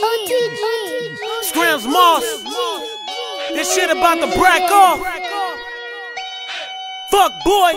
OTG. Scrams Moss. This shit about to break off. Fuck boy.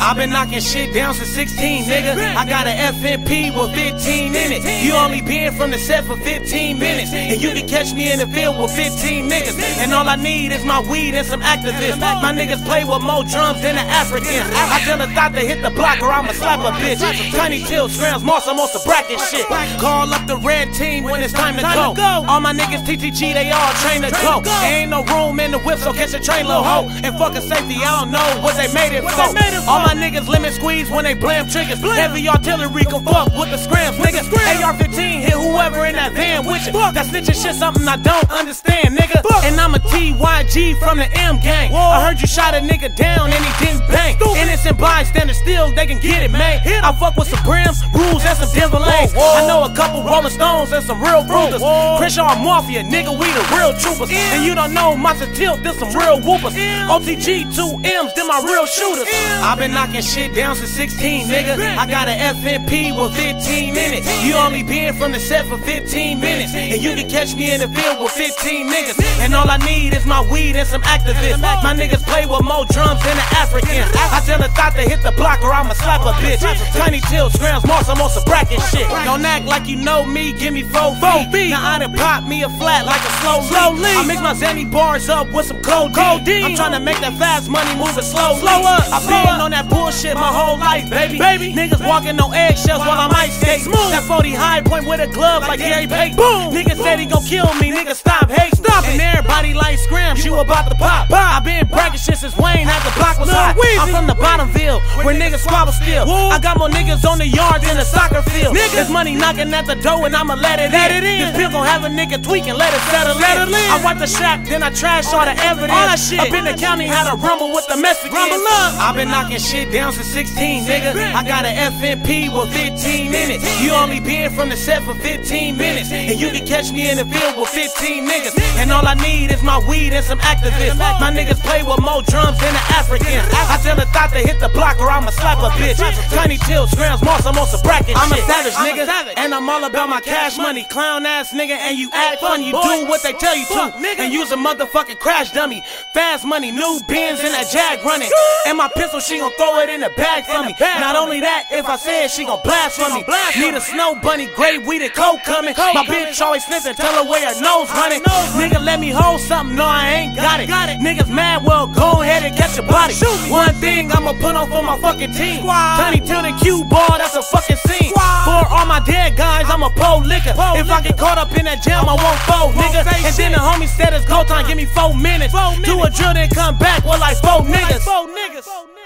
I've been knocking shit down since 16, nigga. I got an FMP with 15 in it. You only been from the set for 15 minutes. And you can catch me in the field with 15 niggas. And all I need is my weed and some Actavis. My niggas play with more drums than the Africans. I tell a thought to hit the block or I'ma slap a bitch. Tiny Till, Scrams, Moss, I'm on some bracket shit. Call up the red team when it's time to go. All my niggas TTG, they all train to go. Ain't no room in the whip, so catch a train, little hoe. And fucking safety, I don't know what they made it for. All my niggas limit squeeze when they blam triggers. Heavy artillery can fuck with the scrams, nigga. AR-15 hit whoever in that van with you. That snitching shit something I don't understand, nigga. And I'm a TYG from the M gang. Whoa. I heard you shot a nigga down and he didn't bang. Innocent bystander still, they can get it, man. I fuck with some brims, rules, and some Denver lanes. I know couple Rolling Stones and some real bruisers. Crenshaw Mafia, nigga, we the real troopers. And you don't know Monster Tilt, this some real whoopers. OTG, two M's, them my real shooters. I've been knocking shit down since 16, nigga. I got an FMP with 15 in it. You only been from the set for 15 minutes. And you can catch me in the field with 15 niggas. And all I need is my weed and some Actavis. My niggas play with more drums than the Africans. I tell a thought to hit the block or I'ma slap a bitch. Tiny Till, Scrams, Moss, I'm on some bracket shit. Don't act like you know me, give me four feet. Now I done pop me a flat like a slow slow leak. I mix my Zanny bars up with some cold codeine. I'm trying to make that fast money moving slow. Slower. I've been on that bullshit my whole life, baby. Baby, niggas walking on eggshells while I'm ice skate. That 40 Hi-Point with a glove like Gary Payton. Boom. Nigga said he gon' kill me. Nigga stop hating. Stop and everybody like scrams. You about to pop. I've been bragging shit since Wayne had the block was hot. I'm from the Bottomville where niggas squabble still. I got more niggas on the yard than a soccer field. There's money knocking at the door and I'ma let it in. This pill gon' have a nigga tweaking, let it settle in. I wipe the shack, then I trash all the evidence. All that shit. Up in the county, had a rumble with the Mexicans. Rumble up. I've been knocking shit down since 16, nigga. I got an FMP with 15 in it. You only been from the set for 15 minutes. And you can catch me in the field with 15 niggas. And all I need is my weed and some Actavis. My niggas play with more drums than the Africans. I tell a thought to hit the block or I'ma slap a bitch. Tiny Till, Scrams, Moss, I'm on some bracket I'm a savage, nigga. And I'm all about my cash money. Clown ass nigga, and you act funny. You do what they tell you to. And use a motherfucking crash dummy. Fast money, new bins in that jag running. And my pistol, she gon' throw it in the bag for me. Not only that, if I say it, she gon' blast for me. Need a snow bunny, gray weed and coke coming. My bitch always sniffing, tell her where her nose running. Nigga, let me hold something, no, I ain't got it. Got it. Niggas mad, well, go ahead and catch your body. Shoot One thing I'ma put on for my fucking team. Tiny till the cue ball, that's a fucking scene. For all my dead guys, I'm a pole liquor. If I get caught up in that jam, I won't fold, nigga. And then the homie said it's go time, give me four minutes. Do a drill, then come back with like four niggas.